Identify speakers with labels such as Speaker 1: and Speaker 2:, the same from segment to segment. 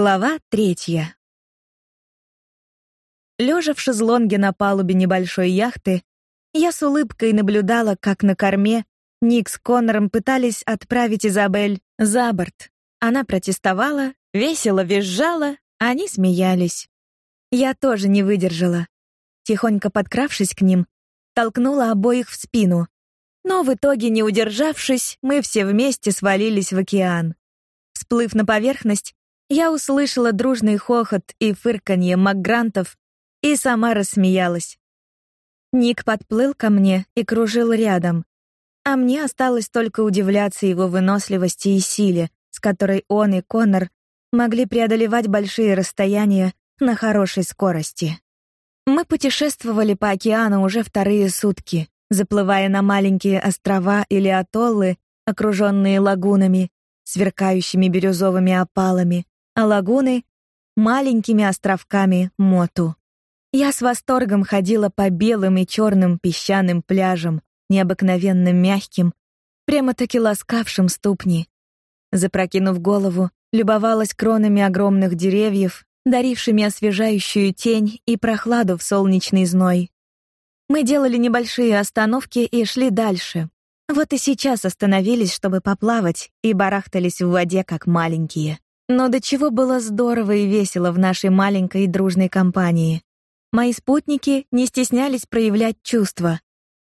Speaker 1: Глава третья. Лежа в шезлонге на палубе небольшой яхты, я с улыбкой наблюдала, как на корме Ник с Коннором пытались отправить Изабель за борт. Она протестовала, весело визжала, они смеялись. Я тоже не выдержала. Тихонько подкравшись к ним, толкнула обоих в спину. Но в итоге, не удержавшись, мы все вместе свалились в океан. Всплыв на поверхность, я услышала дружный хохот и фырканье Макгрантов и сама рассмеялась. Ник подплыл ко мне и кружил рядом, а мне осталось только удивляться его выносливости и силе, с которой он и Коннор могли преодолевать большие расстояния на хорошей скорости. Мы путешествовали по океану уже вторые сутки, заплывая на маленькие острова или атоллы, окруженные лагунами, сверкающими бирюзовыми опалами, а лагуны — маленькими островками Моту. Я с восторгом ходила по белым и черным песчаным пляжам, необыкновенно мягким, прямо-таки ласкавшим ступни. Запрокинув голову, любовалась кронами огромных деревьев, дарившими освежающую тень и прохладу в солнечный зной. Мы делали небольшие остановки и шли дальше. Вот и сейчас остановились, чтобы поплавать, и барахтались в воде как маленькие. Но до чего было здорово и весело в нашей маленькой и дружной компании. Мои спутники не стеснялись проявлять чувства.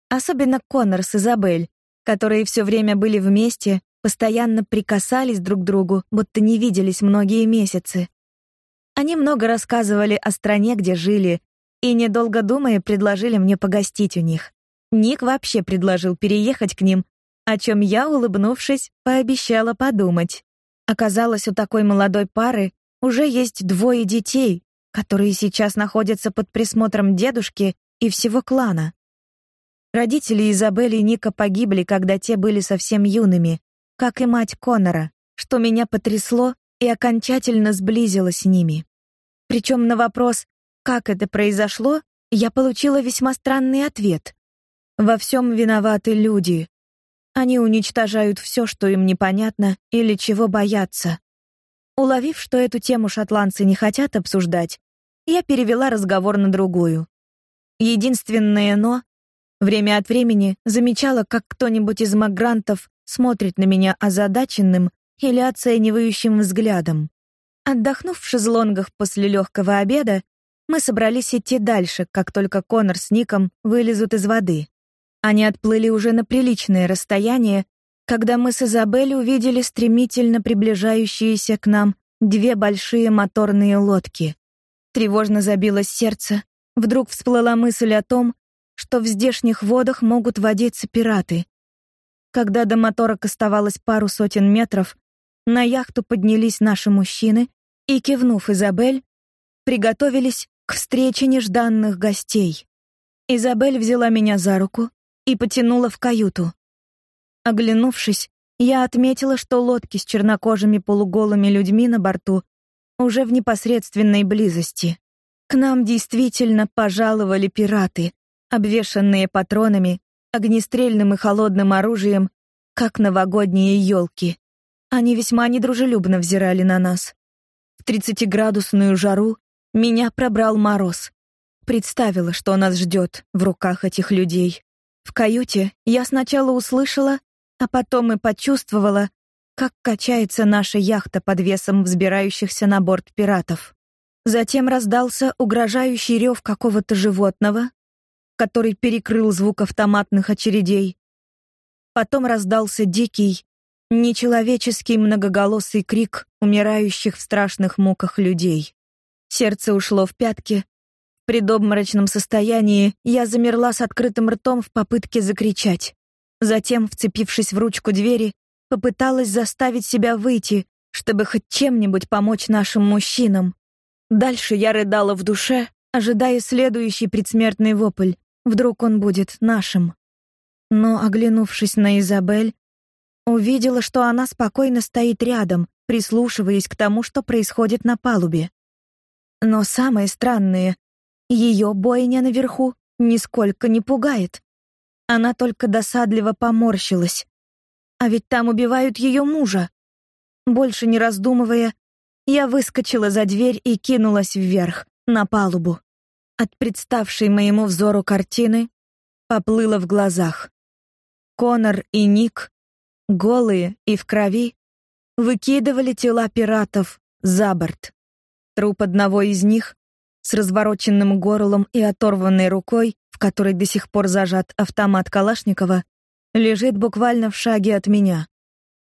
Speaker 1: Особенно Коннор с Изабель, которые все время были вместе, постоянно прикасались друг к другу, будто не виделись многие месяцы. Они много рассказывали о стране, где жили, и недолго думая предложили мне погостить у них. Ник вообще предложил переехать к ним, о чем я, улыбнувшись, пообещала подумать. Оказалось, у такой молодой пары уже есть двое детей, которые сейчас находятся под присмотром дедушки и всего клана. Родители Изабели и Ника погибли, когда те были совсем юными, как и мать Конора, что меня потрясло и окончательно сблизило с ними. Причем на вопрос, как это произошло, я получила весьма странный ответ. Во всем виноваты люди, они уничтожают все, что им непонятно или чего боятся. Уловив, что эту тему шотландцы не хотят обсуждать, я перевела разговор на другую. Единственное «но» — время от времени замечала, как кто-нибудь из магрантов смотрит на меня озадаченным или оценивающим взглядом. Отдохнув в шезлонгах после легкого обеда, мы собрались идти дальше, как только Конор с Ником вылезут из воды. Они отплыли уже на приличное расстояние, когда мы с Изабель увидели стремительно приближающиеся к нам две большие моторные лодки. Тревожно забилось сердце. Вдруг всплыла мысль о том, что в здешних водах могут водиться пираты. Когда до моторок оставалось пару сотен метров, на яхту поднялись наши мужчины и, кивнув Изабель, приготовились к встрече нежданных гостей. Изабель взяла меня за руку, и потянула в каюту. Оглянувшись, я отметила, что лодки с чернокожими полуголыми людьми на борту уже в непосредственной близости. К нам действительно пожаловали пираты, обвешанные патронами, огнестрельным и холодным оружием, как новогодние елки. Они весьма недружелюбно взирали на нас. В тридцатиградусную жару меня пробрал мороз. Представила, что нас ждет в руках этих людей. В каюте я сначала услышала, а потом и почувствовала, как качается наша яхта под весом взбирающихся на борт пиратов. Затем раздался угрожающий рев какого-то животного, который перекрыл звук автоматных очередей. Потом раздался дикий, нечеловеческий многоголосый крик умирающих в страшных муках людей. Сердце ушло в пятки, предобморочном состоянии я замерла с открытым ртом в попытке закричать. Затем, вцепившись в ручку двери, попыталась заставить себя выйти, чтобы хоть чем-нибудь помочь нашим мужчинам. Дальше я рыдала в душе, ожидая следующий предсмертный вопль. Вдруг он будет нашим. Но, оглянувшись на Изабель, увидела, что она спокойно стоит рядом, прислушиваясь к тому, что происходит на палубе. Но самое странное, ее бойня наверху нисколько не пугает. Она только досадливо поморщилась. А ведь там убивают ее мужа. Больше не раздумывая, Я выскочила за дверь и кинулась вверх, на палубу. От представшей моему взору картины поплыло в глазах. Конор и Ник, голые и в крови, выкидывали тела пиратов за борт. Труп одного из них с развороченным горлом и оторванной рукой, в которой до сих пор зажат автомат Калашникова, лежит буквально в шаге от меня.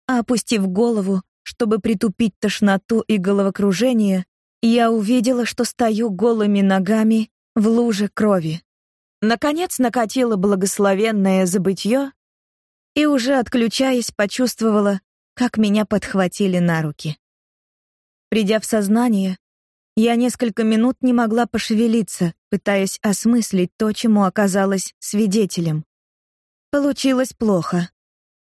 Speaker 1: А опустив голову, чтобы притупить тошноту и головокружение, я увидела, что стою голыми ногами в луже крови. Наконец накатило благословенное забытье, и уже отключаясь, почувствовала, как меня подхватили на руки. Придя в сознание, я несколько минут не могла пошевелиться, пытаясь осмыслить то, чему оказалась свидетелем. Получилось плохо.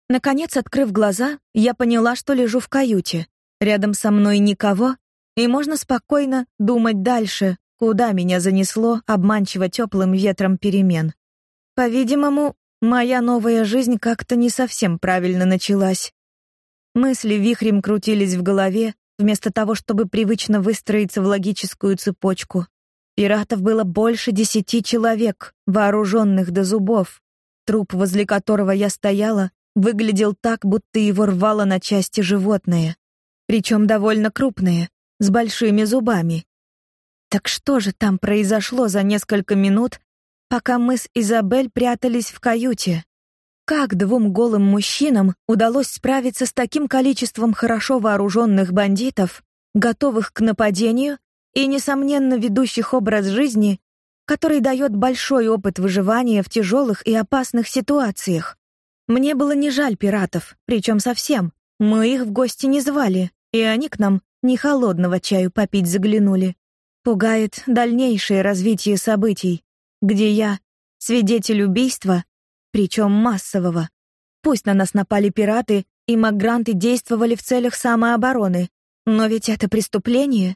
Speaker 1: Наконец, открыв глаза, я поняла, что лежу в каюте. Рядом со мной никого, и можно спокойно думать дальше, куда меня занесло обманчиво теплым ветром перемен. По-видимому, моя новая жизнь как-то не совсем правильно началась. Мысли вихрем крутились в голове, вместо того, чтобы привычно выстроиться в логическую цепочку. Пиратов было больше десяти человек, вооруженных до зубов. Труп, возле которого я стояла, выглядел так, будто его рвало на части животное, причем довольно крупное, с большими зубами. Так что же там произошло за несколько минут, пока мы с Изабель прятались в каюте? Как двум голым мужчинам удалось справиться с таким количеством хорошо вооруженных бандитов, готовых к нападению и несомненно ведущих образ жизни, который дает большой опыт выживания в тяжелых и опасных ситуациях? Мне было не жаль пиратов, причем совсем. Мы их в гости не звали, и они к нам не холодного чаю попить заглянули. Пугает дальнейшее развитие событий, где я свидетель убийства причем массового. Пусть на нас напали пираты, и магранты действовали в целях самообороны, но ведь это преступление.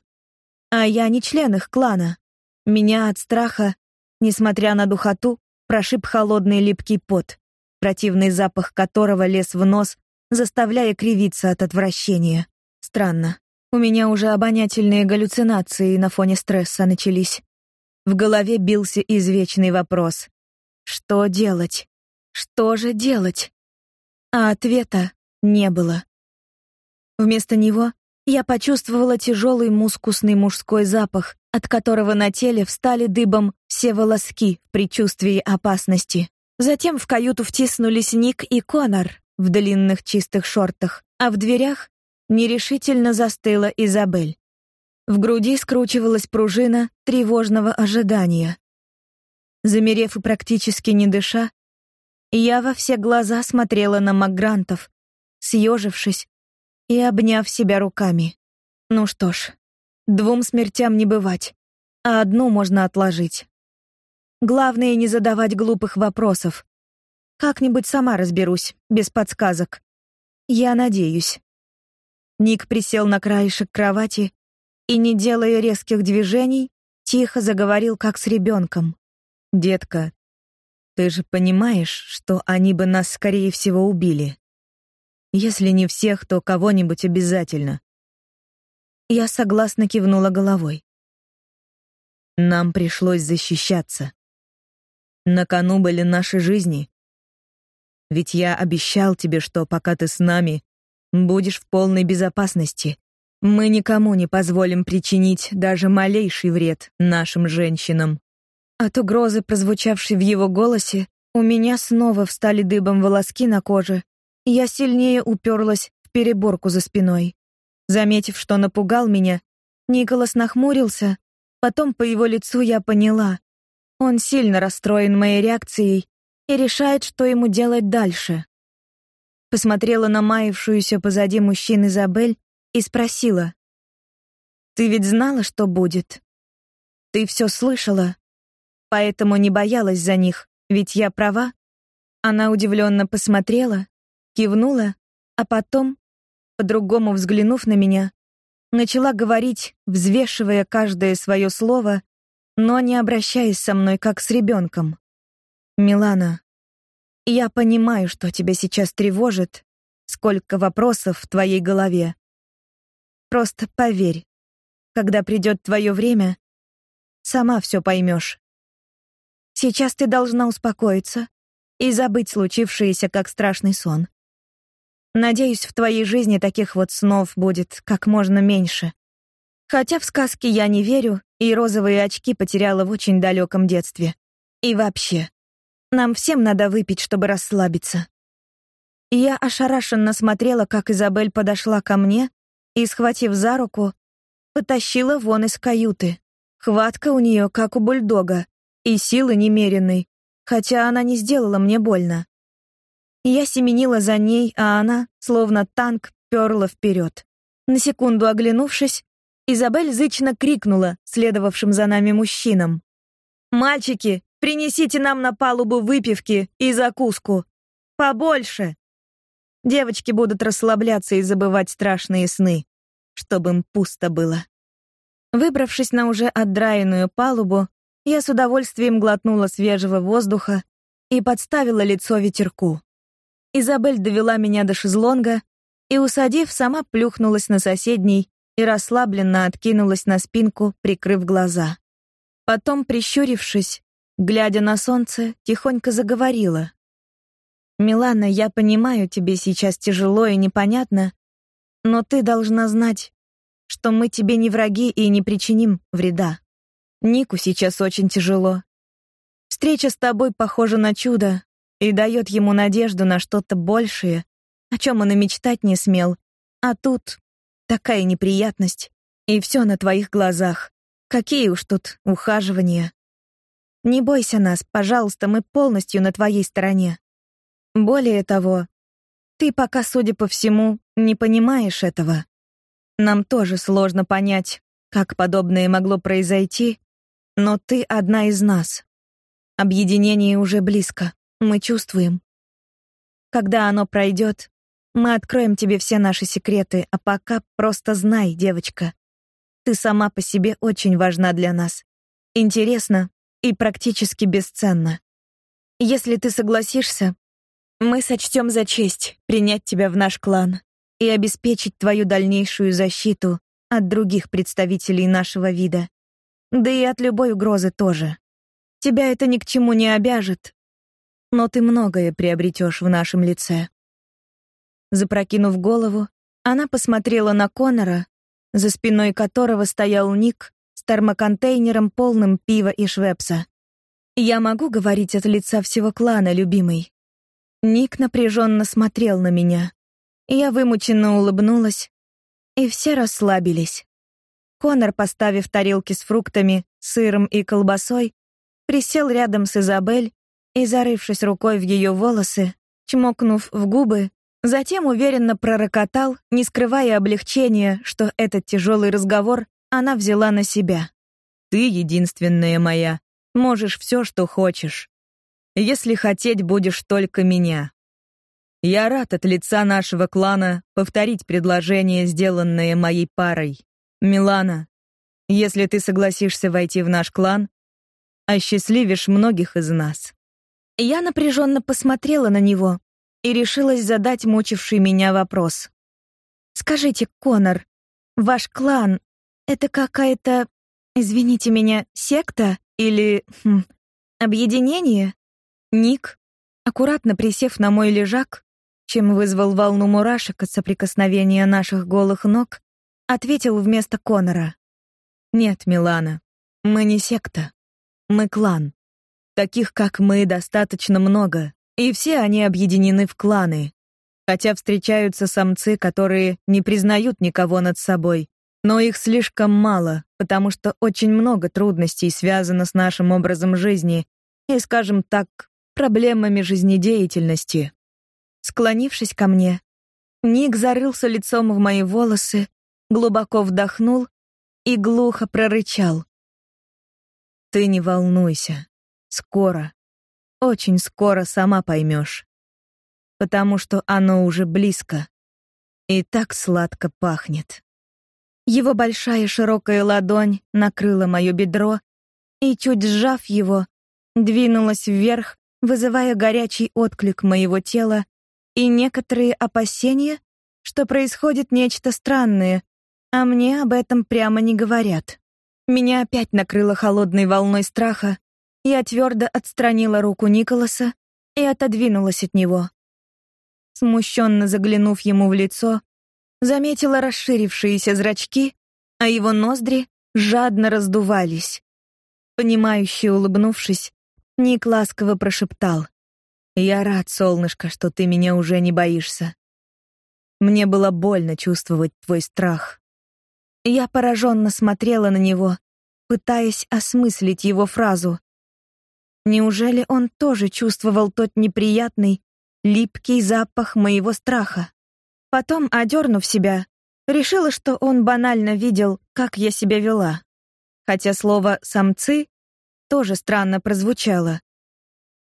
Speaker 1: А я не член их клана. Меня от страха, несмотря на духоту, прошиб холодный липкий пот, противный запах которого лез в нос, заставляя кривиться от отвращения. Странно. У меня уже обонятельные галлюцинации на фоне стресса начались. В голове бился извечный вопрос: что делать? Что же делать? А ответа не было. Вместо него я почувствовала тяжелый мускусный мужской запах, от которого на теле встали дыбом все волоски в предчувствии опасности. Затем в каюту втиснулись Ник и Конор в длинных чистых шортах, а в дверях нерешительно застыла Изабель. В груди скручивалась пружина тревожного ожидания. Замерев и практически не дыша, я во все глаза смотрела на Макгрантов, съежившись и обняв себя руками. Ну что ж, двум смертям не бывать, а одну можно отложить. Главное не задавать глупых вопросов. Как-нибудь сама разберусь, без подсказок. Я надеюсь. Ник присел на краешек кровати и, не делая резких движений, тихо заговорил как с ребенком. «Детка, ты же понимаешь, что они бы нас, скорее всего, убили. Если не всех, то кого-нибудь обязательно. Я согласно кивнула головой. Нам пришлось защищаться. На кону были наши жизни. Ведь я обещал тебе, что пока ты с нами, будешь в полной безопасности. Мы никому не позволим причинить даже малейший вред нашим женщинам. От угрозы, прозвучавшей в его голосе, у меня снова встали дыбом волоски на коже, я сильнее уперлась в переборку за спиной. Заметив, что напугал меня, Николас нахмурился, потом по его лицу я поняла. Он сильно расстроен моей реакцией и решает, что ему делать дальше. Посмотрела на маявшуюся позади мужчин Изабель и спросила: "Ты ведь знала, что будет? Ты все слышала?" Поэтому не боялась за них, ведь я права. Она удивленно посмотрела, кивнула, а потом, по-другому взглянув на меня, начала говорить, взвешивая каждое свое слово, но не обращаясь со мной как с ребенком. Милана, я понимаю, что тебя сейчас тревожит, сколько вопросов в твоей голове. Просто поверь, когда придет твое время, сама все поймешь. Сейчас ты должна успокоиться и забыть случившееся как страшный сон. Надеюсь, в твоей жизни таких вот снов будет как можно меньше. Хотя в сказки я не верю, и розовые очки потеряла в очень далеком детстве. И вообще, нам всем надо выпить, чтобы расслабиться. Я ошарашенно смотрела, как Изабель подошла ко мне и, схватив за руку, потащила вон из каюты. Хватка у нее как у бульдога, и силы немеренной, хотя она не сделала мне больно. Я семенила за ней, а она, словно танк, перла вперед. На секунду оглянувшись, Изабель зычно крикнула следовавшим за нами мужчинам: "Мальчики, принесите нам на палубу выпивки и закуску, побольше. Девочки будут расслабляться и забывать страшные сны, чтобы им пусто было". Выбравшись на уже отдраенную палубу, я с удовольствием глотнула свежего воздуха и подставила лицо ветерку. Изабель довела меня до шезлонга и, усадив, сама плюхнулась на соседний и расслабленно откинулась на спинку, прикрыв глаза. Потом, прищурившись, глядя на солнце, тихонько заговорила. «Милана, я понимаю, тебе сейчас тяжело и непонятно, но ты должна знать, что мы тебе не враги и не причиним вреда. Нику сейчас очень тяжело. Встреча с тобой похожа на чудо и дает ему надежду на что-то большее, о чем он и мечтать не смел. А тут такая неприятность, и все на твоих глазах. Какие уж тут ухаживания. Не бойся нас, пожалуйста, мы полностью на твоей стороне. Более того, ты пока, судя по всему, не понимаешь этого. Нам тоже сложно понять, как подобное могло произойти но ты одна из нас. Объединение уже близко. Мы чувствуем. Когда оно пройдет, мы откроем тебе все наши секреты, а пока просто знай, девочка, ты сама по себе очень важна для нас. Интересно и практически бесценна. Если ты согласишься, мы сочтем за честь принять тебя в наш клан и обеспечить твою дальнейшую защиту от других представителей нашего вида. Да и от любой угрозы тоже. Тебя это ни к чему не обяжет, но ты многое приобретешь в нашем лице. Запрокинув голову, она посмотрела на Конора, за спиной которого стоял Ник с термоконтейнером полным пива и швепса. Я могу говорить от лица всего клана, любимый. Ник напряженно смотрел на меня. Я вымученно улыбнулась, и все расслабились. Конор, поставив тарелки с фруктами, сыром и колбасой, присел рядом с Изабель и, зарывшись рукой в ее волосы, чмокнув в губы, затем уверенно пророкотал, не скрывая облегчения, что этот тяжелый разговор она взяла на себя. «Ты единственная моя. Можешь все, что хочешь. Если хотеть будешь только меня. Я рад от лица нашего клана повторить предложение, сделанное моей парой. Милана, если ты согласишься войти в наш клан, осчастливишь многих из нас. Я напряженно посмотрела на него и решилась задать мучивший меня вопрос. Скажите, Конор, ваш клан это какая-то, извините меня, секта или хм, объединение? Ник, аккуратно присев на мой лежак, чем вызвал волну мурашек от соприкосновения наших голых ног, ответил вместо Конора. Нет, Милана, мы не секта. Мы клан. Таких, как мы, достаточно много, и все они объединены в кланы. Хотя встречаются самцы, которые не признают никого над собой, но их слишком мало, потому что очень много трудностей связано с нашим образом жизни и, скажем так, проблемами жизнедеятельности. Склонившись ко мне, Ник зарылся лицом в мои волосы глубоко вдохнул и глухо прорычал. Ты не волнуйся. Скоро, очень скоро сама поймешь, потому что оно уже близко и так сладко пахнет. Его большая широкая ладонь накрыла моё бедро и чуть сжав его, двинулась вверх, вызывая горячий отклик моего тела и некоторые опасения, что происходит нечто странное, А мне об этом прямо не говорят. Меня опять накрыло холодной волной страха. Я твердо отстранила руку Николаса и отодвинулась от него. Смущенно заглянув ему в лицо, заметила расширившиеся зрачки, а его ноздри жадно раздувались. Понимающе улыбнувшись, Ник ласково прошептал: "Я рад, солнышко, что ты меня уже не боишься. Мне было больно чувствовать твой страх". Я пораженно смотрела на него, пытаясь осмыслить его фразу. Неужели он тоже чувствовал тот неприятный, липкий запах моего страха? Потом, одернув себя, решила, что он банально видел, как я себя вела. Хотя слово «самцы» тоже странно прозвучало.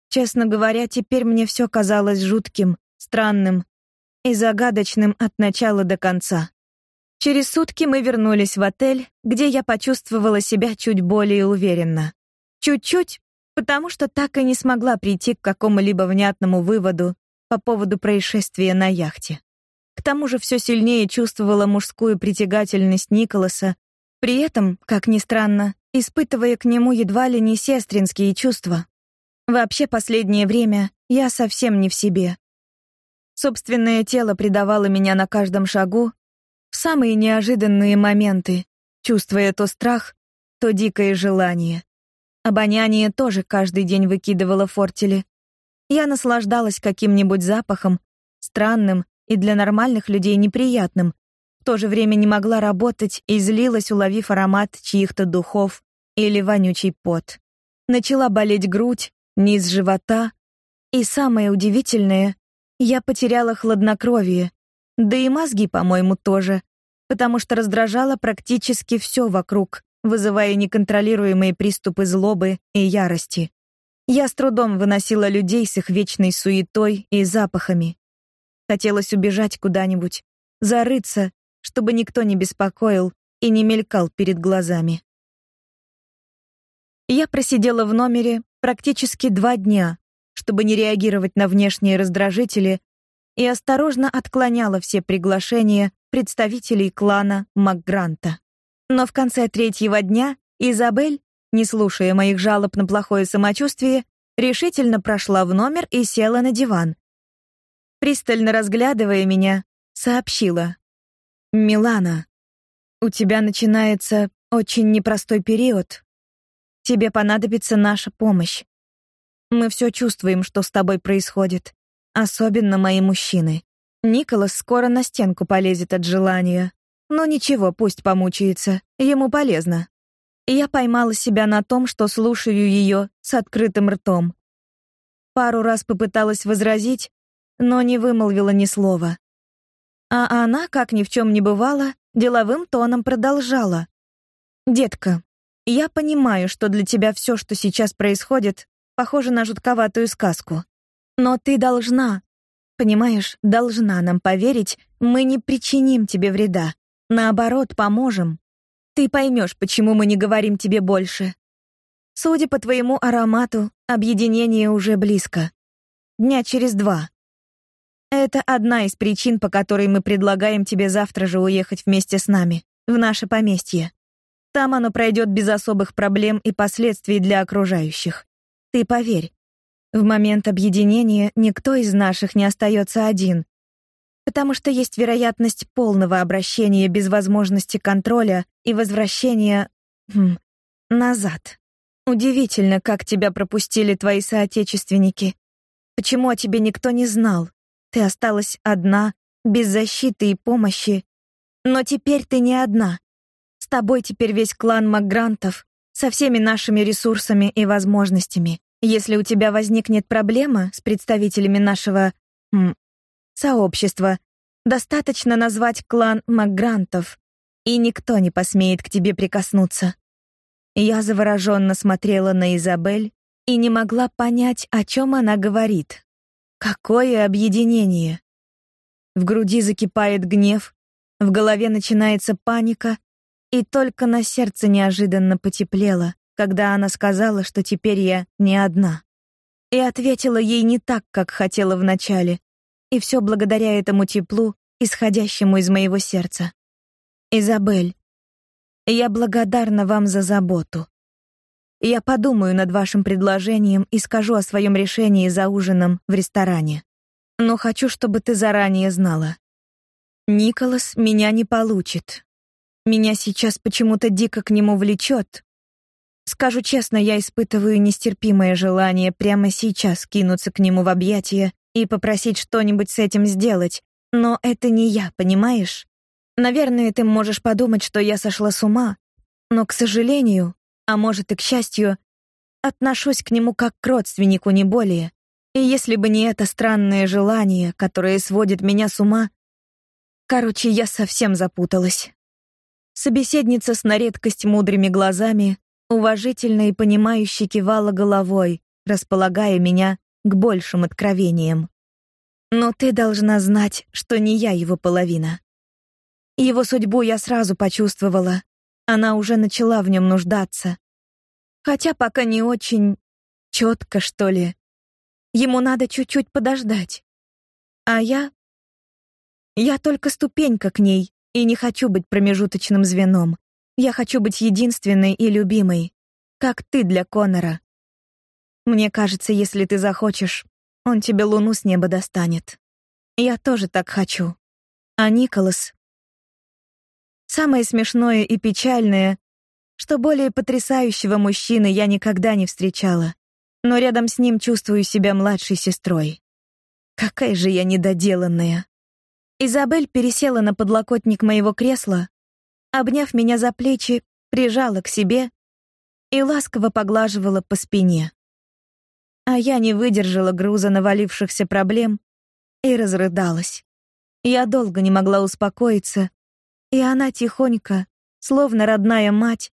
Speaker 1: Честно говоря, теперь мне все казалось жутким, странным и загадочным от начала до конца. Через сутки мы вернулись в отель, где я почувствовала себя чуть более уверенно. Чуть-чуть, потому что так и не смогла прийти к какому-либо внятному выводу по поводу происшествия на яхте. К тому же все сильнее чувствовала мужскую притягательность Николаса, при этом, как ни странно, испытывая к нему едва ли не сестринские чувства. Вообще последнее время я совсем не в себе. Собственное тело предавало меня на каждом шагу, самые неожиданные моменты, чувствуя то страх, то дикое желание. Обоняние тоже каждый день выкидывало фортели. Я наслаждалась каким-нибудь запахом, странным и для нормальных людей неприятным. В то же время не могла работать и злилась, уловив аромат чьих-то духов или вонючий пот. Начала болеть грудь, низ живота, и самое удивительное, я потеряла хладнокровие, да и мозги, по-моему, тоже, потому что раздражало практически все вокруг, вызывая неконтролируемые приступы злобы и ярости. Я с трудом выносила людей с их вечной суетой и запахами. Хотелось убежать куда-нибудь, зарыться, чтобы никто не беспокоил и не мелькал перед глазами. Я просидела в номере практически два дня, чтобы не реагировать на внешние раздражители и осторожно отклоняла все приглашения представителей клана Макгранта. Но в конце третьего дня Изабель, не слушая моих жалоб на плохое самочувствие, решительно прошла в номер и села на диван. Пристально разглядывая меня, сообщила: "Милана, у тебя начинается очень непростой период. Тебе понадобится наша помощь. Мы все чувствуем, что с тобой происходит. Особенно мои мужчины. Николас скоро на стенку полезет от желания. Но ничего, пусть помучается. Ему полезно. Я поймала себя на том, что слушаю ее с открытым ртом. Пару раз попыталась возразить, но не вымолвила ни слова. А она, как ни в чем не бывало, деловым тоном продолжала: "Детка, я понимаю, что для тебя все, что сейчас происходит, похоже на жутковатую сказку. Но ты должна, понимаешь, должна нам поверить, мы не причиним тебе вреда. Наоборот, поможем. Ты поймешь, почему мы не говорим тебе больше. Судя по твоему аромату, объединение уже близко. Дня через два. Это одна из причин, по которой мы предлагаем тебе завтра же уехать вместе с нами в наше поместье. Там оно пройдет без особых проблем и последствий для окружающих. Ты поверь, в момент объединения никто из наших не остается один, потому что есть вероятность полного обращения без возможности контроля и возвращения хм, назад. Удивительно, как тебя пропустили твои соотечественники. Почему о тебе никто не знал? Ты осталась одна, без защиты и помощи. Но теперь ты не одна. С тобой теперь весь клан Макгрантов со всеми нашими ресурсами и возможностями. Если у тебя возникнет проблема с представителями нашего м, сообщества, достаточно назвать клан Макгрантов, и никто не посмеет к тебе прикоснуться. Я завороженно смотрела на Изабель и не могла понять, о чем она говорит. Какое объединение? В груди закипает гнев, в голове начинается паника, и только на сердце неожиданно потеплело когда она сказала, что теперь я не одна. И ответила ей не так, как хотела вначале, и все благодаря этому теплу, исходящему из моего сердца. Изабель, я благодарна вам за заботу. Я подумаю над вашим предложением и скажу о своем решении за ужином в ресторане. Но хочу, чтобы ты заранее знала. Николас меня не получит. Меня сейчас почему-то дико к нему влечет. Скажу честно, я испытываю нестерпимое желание прямо сейчас кинуться к нему в объятия и попросить что-нибудь с этим сделать, но это не я, понимаешь? Наверное, ты можешь подумать, что я сошла с ума, но, к сожалению, а может и к счастью, отношусь к нему как к родственнику, не более. И если бы не это странное желание, которое сводит меня с ума, короче, я совсем запуталась. Собеседница с на редкость мудрыми глазами уважительно и понимающе кивала головой, располагая меня к большим откровениям. Но ты должна знать, что не я его половина. Его судьбу я сразу почувствовала, она уже начала в нем нуждаться. Хотя пока не очень четко, что ли. Ему надо чуть-чуть подождать. А я я только ступенька к ней, и не хочу быть промежуточным звеном. Я хочу быть единственной и любимой, как ты для Конора. Мне кажется, если ты захочешь, он тебе луну с неба достанет. Я тоже так хочу. А Николас Самое смешное и печальное, что более потрясающего мужчины я никогда не встречала, но рядом с ним чувствую себя младшей сестрой. Какая же я недоделанная. Изабель пересела на подлокотник моего кресла, обняв меня за плечи, прижала к себе и ласково поглаживала по спине. А я не выдержала груза навалившихся проблем и разрыдалась. Я долго не могла успокоиться, и она тихонько, словно родная мать,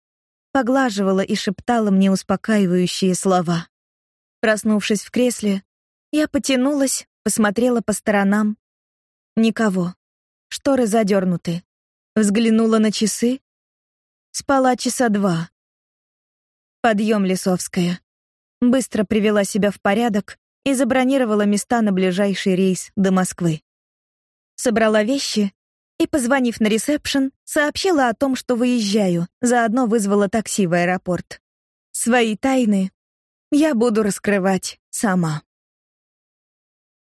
Speaker 1: поглаживала и шептала мне успокаивающие слова. Проснувшись в кресле, я потянулась, посмотрела по сторонам. Никого. Шторы задернуты. Взглянула на часы. Спала часа два. Подъем Лисовская. Быстро привела себя в порядок и забронировала места на ближайший рейс до Москвы. Собрала вещи и, позвонив на ресепшн, сообщила о том, что выезжаю, заодно вызвала такси в аэропорт. Свои тайны я буду раскрывать сама.